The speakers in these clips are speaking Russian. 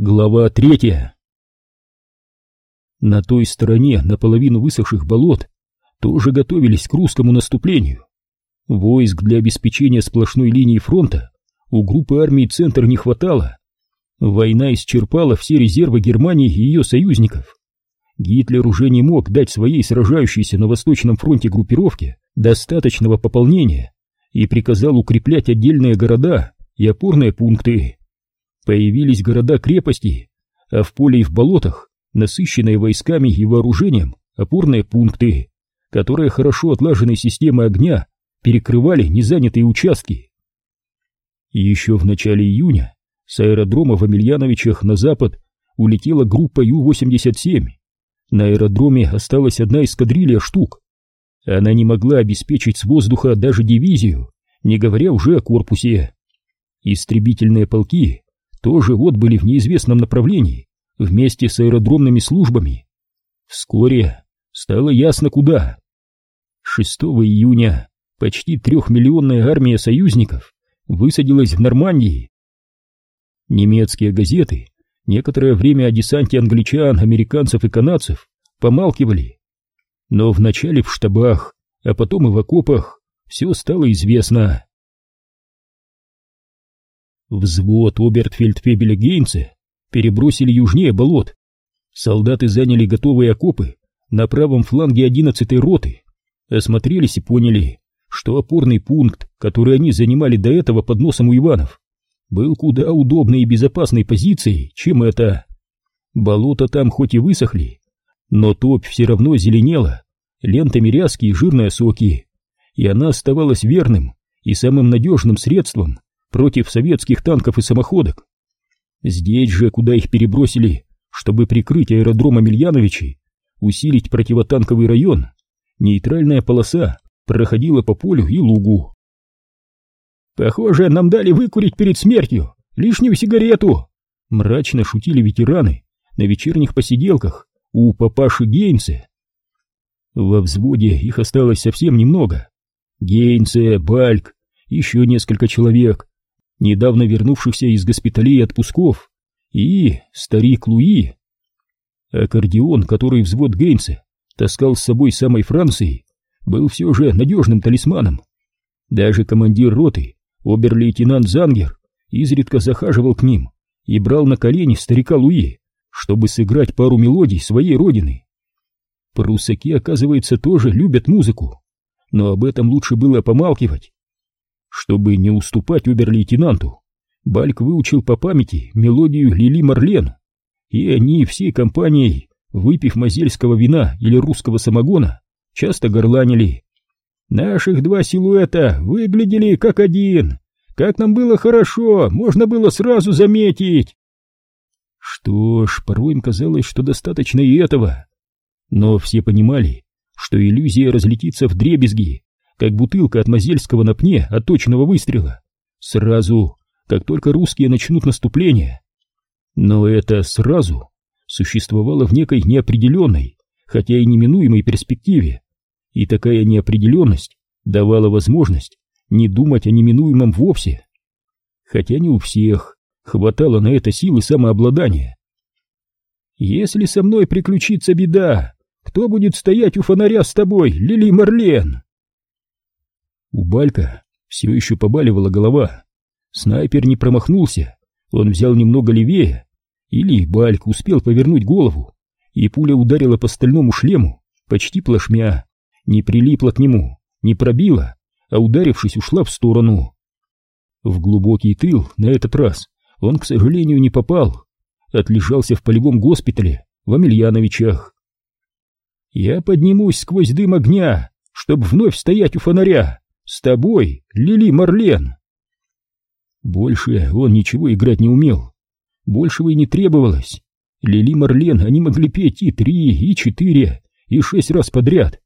Глава третья На той стороне наполовину высохших болот тоже готовились к русскому наступлению. Войск для обеспечения сплошной линии фронта у группы армий «Центр» не хватало. Война исчерпала все резервы Германии и ее союзников. Гитлер уже не мог дать своей сражающейся на Восточном фронте группировке достаточного пополнения и приказал укреплять отдельные города и опорные пункты появились города-крепости, а в поле и в болотах, насыщенные войсками и вооружением, опорные пункты, которые хорошо отлаженной системой огня перекрывали незанятые участки. Еще в начале июня с аэродрома в Амельяновичах на запад улетела группа Ю-87. На аэродроме осталась одна эскадрилья штук. Она не могла обеспечить с воздуха даже дивизию, не говоря уже о корпусе. Истребительные полки тоже вот были в неизвестном направлении, вместе с аэродромными службами. Вскоре стало ясно куда. 6 июня почти трехмиллионная армия союзников высадилась в Нормандии. Немецкие газеты некоторое время о десанте англичан, американцев и канадцев помалкивали. Но вначале в штабах, а потом и в окопах все стало известно. Взвод Обертфельдфебеля Гейнца перебросили южнее болот. Солдаты заняли готовые окопы на правом фланге 11-й роты, осмотрелись и поняли, что опорный пункт, который они занимали до этого под носом у Иванов, был куда удобной и безопасной позицией, чем это. Болота там хоть и высохли, но топь все равно зеленела, лентами ряски и жирные соки, и она оставалась верным и самым надежным средством против советских танков и самоходок. Здесь же, куда их перебросили, чтобы прикрыть аэродром Амельяновичей, усилить противотанковый район, нейтральная полоса проходила по полю и лугу. «Похоже, нам дали выкурить перед смертью лишнюю сигарету!» Мрачно шутили ветераны на вечерних посиделках у папаши Гейнса. Во взводе их осталось совсем немного. Гейнсе, Бальк, еще несколько человек, недавно вернувшихся из госпиталей отпусков, и старик Луи. Аккордеон, который взвод Гейнса таскал с собой самой Франции, был все же надежным талисманом. Даже командир роты, обер-лейтенант Зангер, изредка захаживал к ним и брал на колени старика Луи, чтобы сыграть пару мелодий своей родины. Прусаки, оказывается, тоже любят музыку, но об этом лучше было помалкивать. Чтобы не уступать обер-лейтенанту, Бальк выучил по памяти мелодию Лили Марлен, и они всей компанией, выпив мазельского вина или русского самогона, часто горланили. «Наших два силуэта выглядели как один. Как нам было хорошо, можно было сразу заметить!» Что ж, порой им казалось, что достаточно и этого. Но все понимали, что иллюзия разлетится в дребезги, как бутылка от Мазельского на пне от точного выстрела. Сразу, как только русские начнут наступление. Но это сразу существовало в некой неопределенной, хотя и неминуемой перспективе. И такая неопределенность давала возможность не думать о неминуемом вовсе. Хотя не у всех хватало на это силы самообладания. «Если со мной приключится беда, кто будет стоять у фонаря с тобой, Лили Марлен?» У Балька все еще побаливала голова. Снайпер не промахнулся, он взял немного левее, или Бальк успел повернуть голову, и пуля ударила по стальному шлему, почти плашмя, не прилипла к нему, не пробила, а ударившись ушла в сторону. В глубокий тыл на этот раз он, к сожалению, не попал, отлежался в полевом госпитале в Амельяновичах. «Я поднимусь сквозь дым огня, чтобы вновь стоять у фонаря», с тобой, Лили Марлен. Больше он ничего играть не умел. Большего и не требовалось. Лили Марлен они могли петь и три, и четыре, и шесть раз подряд.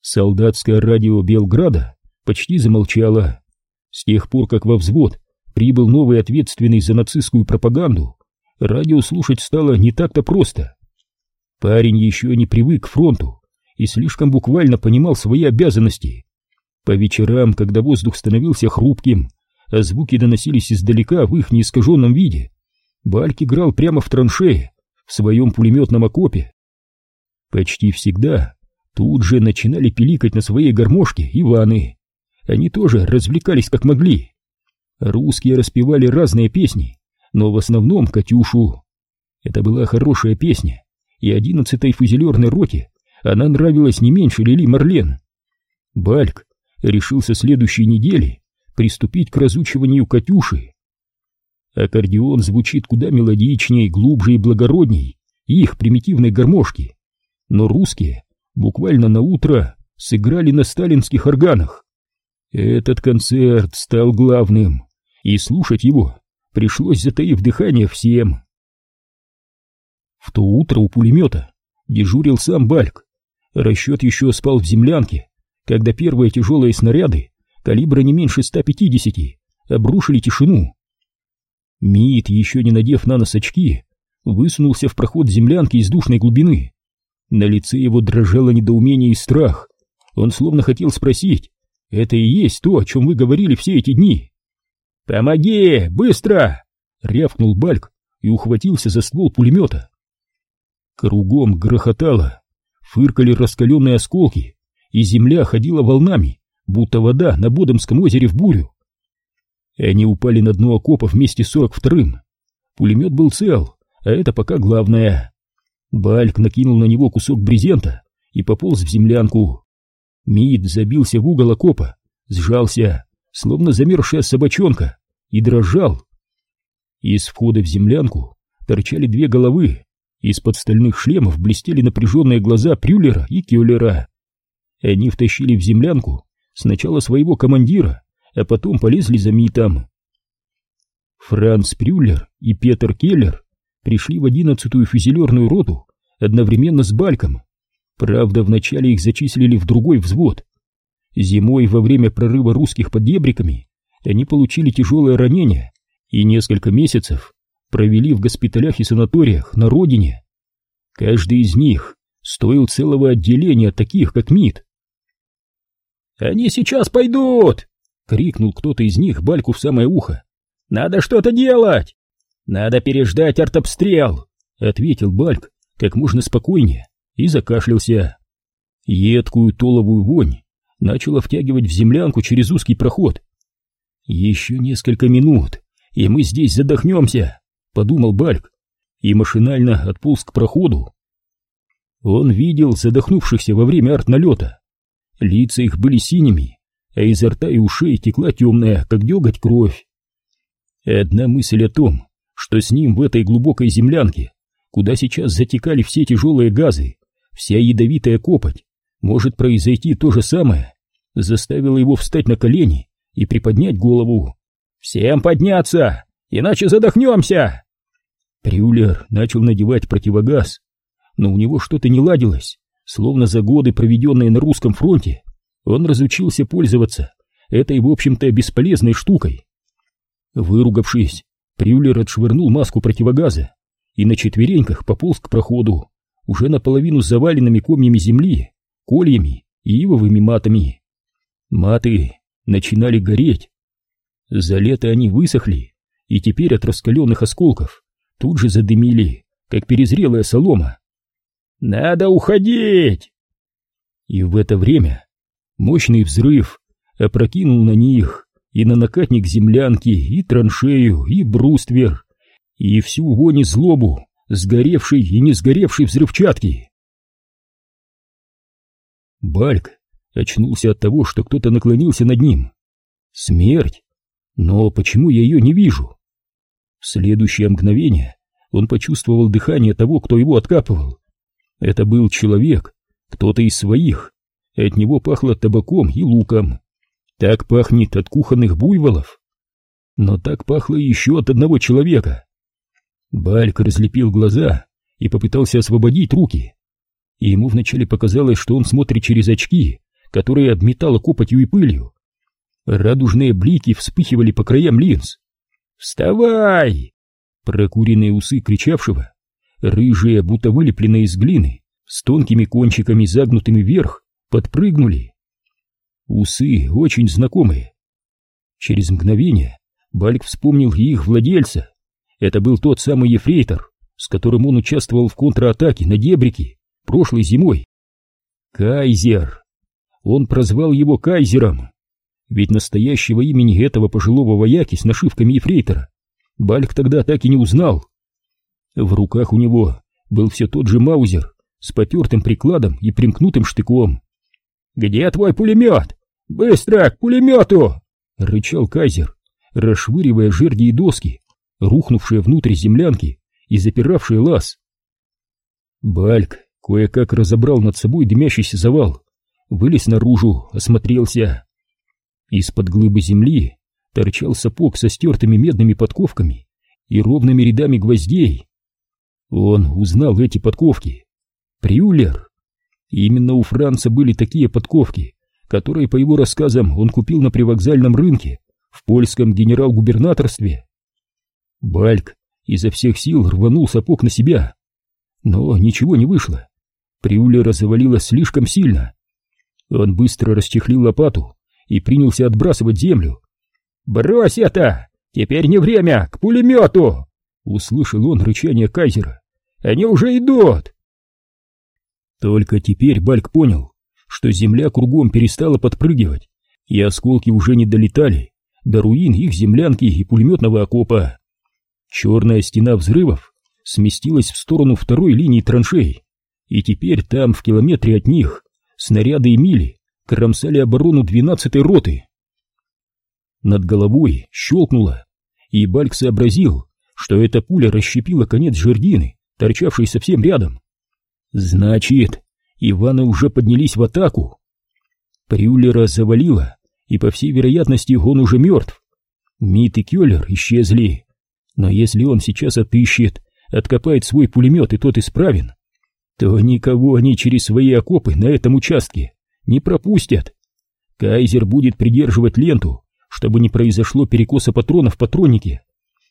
Солдатское радио Белграда почти замолчало. С тех пор, как во взвод прибыл новый ответственный за нацистскую пропаганду, радио слушать стало не так-то просто. Парень еще не привык к фронту и слишком буквально понимал свои обязанности. По вечерам, когда воздух становился хрупким, а звуки доносились издалека в их неискаженном виде, Бальк играл прямо в траншее, в своем пулеметном окопе. Почти всегда тут же начинали пиликать на своей гармошке Иваны. Они тоже развлекались как могли. Русские распевали разные песни, но в основном «Катюшу». Это была хорошая песня, и одиннадцатой фузелерной роте она нравилась не меньше Лили Марлен. Бальк решился следующей недели приступить к разучиванию «Катюши». Аккордеон звучит куда мелодичнее, глубже и благородней их примитивной гармошки, но русские буквально на утро сыграли на сталинских органах. Этот концерт стал главным, и слушать его пришлось, затаив дыхание всем. В то утро у пулемета дежурил сам Бальк. Расчет еще спал в землянке, когда первые тяжелые снаряды калибра не меньше 150 обрушили тишину. Мид, еще не надев на нос очки, высунулся в проход землянки из душной глубины. На лице его дрожало недоумение и страх. Он словно хотел спросить, это и есть то, о чем вы говорили все эти дни. «Помоги! Быстро!» — рявкнул Бальк и ухватился за ствол пулемета. Кругом грохотало, фыркали раскаленные осколки, и земля ходила волнами, будто вода на Бодомском озере в бурю. Они упали на дно окопа вместе с сорок вторым. Пулемет был цел, а это пока главное. Бальк накинул на него кусок брезента и пополз в землянку. Мид забился в угол окопа, сжался, словно замерзшая собачонка, и дрожал. Из входа в землянку торчали две головы, из-под стальных шлемов блестели напряженные глаза Прюлера и Кёллера. Они втащили в землянку сначала своего командира, а потом полезли за Митом. Франц Прюллер и Петер Келлер пришли в одиннадцатую фюзелерную роту одновременно с Бальком. Правда, вначале их зачислили в другой взвод. Зимой во время прорыва русских под Дебриками они получили тяжелое ранение и несколько месяцев провели в госпиталях и санаториях на родине. Каждый из них стоил целого отделения таких, как МИД. «Они сейчас пойдут!» — крикнул кто-то из них Бальку в самое ухо. «Надо что-то делать!» «Надо переждать артобстрел!» — ответил Бальк как можно спокойнее и закашлялся. Едкую толовую вонь начала втягивать в землянку через узкий проход. «Еще несколько минут, и мы здесь задохнемся!» — подумал Бальк и машинально отполз к проходу. Он видел задохнувшихся во время артналета. Лица их были синими, а изо рта и ушей текла темная, как деготь, кровь. Одна мысль о том, что с ним в этой глубокой землянке, куда сейчас затекали все тяжелые газы, вся ядовитая копоть, может произойти то же самое, заставила его встать на колени и приподнять голову. «Всем подняться! Иначе задохнемся!» Прюлер начал надевать противогаз, но у него что-то не ладилось, словно за годы, проведенные на русском фронте, он разучился пользоваться этой, в общем-то, бесполезной штукой. Выругавшись, Прюлер отшвырнул маску противогаза и на четвереньках пополз к проходу, уже наполовину заваленными комьями земли, кольями и ивовыми матами. Маты начинали гореть, за лето они высохли, и теперь от раскаленных осколков тут же задымили, как перезрелая солома. «Надо уходить!» И в это время мощный взрыв опрокинул на них и на накатник землянки, и траншею, и бруствер, и всю вонь и злобу сгоревшей и не сгоревшей взрывчатки. Бальк очнулся от того, что кто-то наклонился над ним. Смерть но почему я ее не вижу? В следующее мгновение он почувствовал дыхание того, кто его откапывал. Это был человек, кто-то из своих. От него пахло табаком и луком. Так пахнет от кухонных буйволов. Но так пахло еще от одного человека. Бальк разлепил глаза и попытался освободить руки. И ему вначале показалось, что он смотрит через очки, которые обметало копотью и пылью. Радужные блики вспыхивали по краям линз. «Вставай!» Прокуренные усы кричавшего, рыжие, будто вылепленные из глины, с тонкими кончиками, загнутыми вверх, подпрыгнули. Усы очень знакомые. Через мгновение Бальк вспомнил их владельца. Это был тот самый ефрейтор, с которым он участвовал в контратаке на Дебрики прошлой зимой. Кайзер. Он прозвал его Кайзером. Ведь настоящего имени этого пожилого вояки с нашивками ефрейтора Бальк тогда так и не узнал. В руках у него был все тот же маузер с потертым прикладом и примкнутым штыком. «Где твой пулемет? Быстро, к пулемету!» — рычал Кайзер, расшвыривая жерди и доски, рухнувшие внутрь землянки и запиравшие лаз. Бальк кое-как разобрал над собой дымящийся завал, вылез наружу, осмотрелся. Из-под глыбы земли торчал сапог со стертыми медными подковками и ровными рядами гвоздей. Он узнал эти подковки. Прюлер. Именно у Франца были такие подковки, которые, по его рассказам, он купил на привокзальном рынке в польском генерал-губернаторстве. Бальк изо всех сил рванул сапог на себя, но ничего не вышло. Приулера завалило слишком сильно. Он быстро расчехлил лопату и принялся отбрасывать землю. «Брось это! Теперь не время! К пулемету!» Услышал он рычание Кайзера. «Они уже идут!» Только теперь Бальк понял, что земля кругом перестала подпрыгивать, и осколки уже не долетали до руин их землянки и пулеметного окопа. Черная стена взрывов сместилась в сторону второй линии траншей, и теперь там, в километре от них, снаряды и мили кромсали оборону двенадцатой роты. Над головой щелкнуло, и Бальк сообразил, что эта пуля расщепила конец жердины, торчавшей совсем рядом. Значит, Иваны уже поднялись в атаку. Прюллера завалило, и, по всей вероятности, он уже мертв. Мит и Кёллер исчезли. Но если он сейчас отыщет, откопает свой пулемет и тот исправен, то никого они через свои окопы на этом участке не пропустят. Кайзер будет придерживать ленту, чтобы не произошло перекоса патронов в патроннике.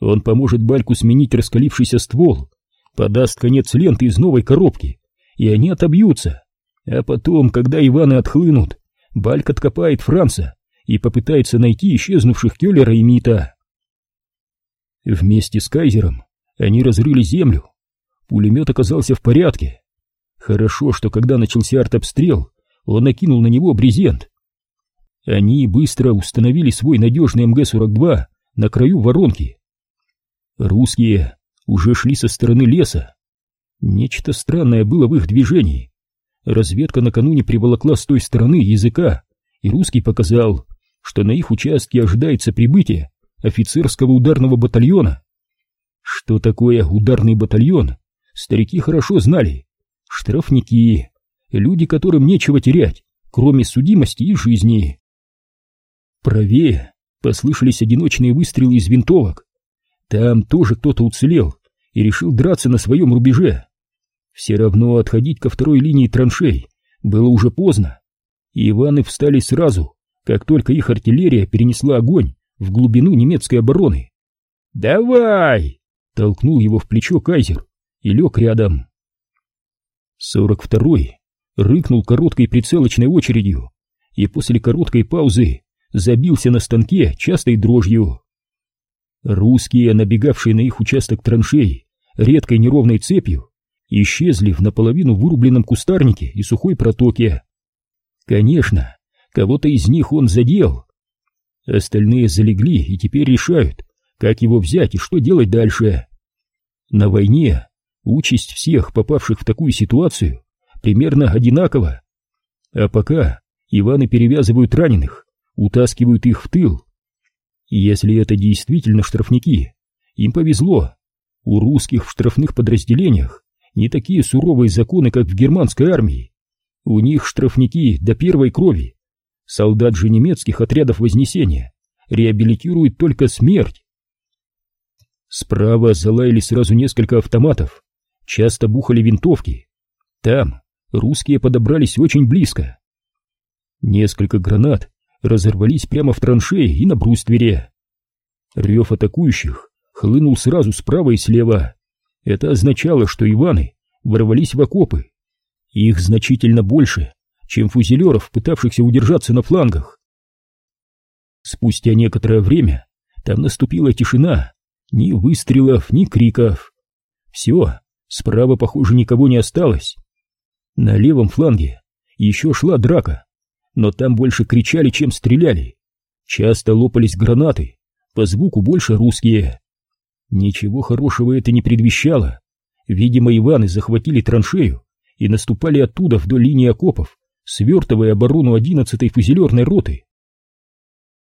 Он поможет Бальку сменить раскалившийся ствол, подаст конец ленты из новой коробки, и они отобьются. А потом, когда Иваны отхлынут, Бальк откопает Франца и попытается найти исчезнувших Келлера и Мита. Вместе с Кайзером они разрыли землю. Пулемет оказался в порядке. Хорошо, что когда начался артобстрел, он накинул на него брезент. Они быстро установили свой надежный МГ-42 на краю воронки. Русские уже шли со стороны леса. Нечто странное было в их движении. Разведка накануне приволокла с той стороны языка, и русский показал, что на их участке ожидается прибытие офицерского ударного батальона. Что такое ударный батальон, старики хорошо знали. Штрафники, люди, которым нечего терять, кроме судимости и жизни. Правее послышались одиночные выстрелы из винтовок. Там тоже кто-то уцелел и решил драться на своем рубеже. Все равно отходить ко второй линии траншей было уже поздно, и Иваны встали сразу, как только их артиллерия перенесла огонь в глубину немецкой обороны. «Давай!» — толкнул его в плечо Кайзер и лег рядом. Сорок второй рыкнул короткой прицелочной очередью и после короткой паузы забился на станке частой дрожью. Русские, набегавшие на их участок траншей редкой неровной цепью, исчезли в наполовину вырубленном кустарнике и сухой протоке. Конечно, кого-то из них он задел. Остальные залегли и теперь решают, как его взять и что делать дальше. На войне участь всех, попавших в такую ситуацию, примерно одинакова. А пока Иваны перевязывают раненых, утаскивают их в тыл. Если это действительно штрафники, им повезло. У русских в штрафных подразделениях не такие суровые законы, как в германской армии. У них штрафники до первой крови. Солдат же немецких отрядов Вознесения реабилитирует только смерть. Справа залаяли сразу несколько автоматов, часто бухали винтовки. Там русские подобрались очень близко. Несколько гранат разорвались прямо в траншее и на бруствере. Рев атакующих хлынул сразу справа и слева. Это означало, что Иваны ворвались в окопы. Их значительно больше, чем фузелеров, пытавшихся удержаться на флангах. Спустя некоторое время там наступила тишина, Ни выстрелов, ни криков. Все, справа, похоже, никого не осталось. На левом фланге еще шла драка, но там больше кричали, чем стреляли. Часто лопались гранаты, по звуку больше русские. Ничего хорошего это не предвещало. Видимо, Иваны захватили траншею и наступали оттуда вдоль линии окопов, свертывая оборону 11-й фузелерной роты.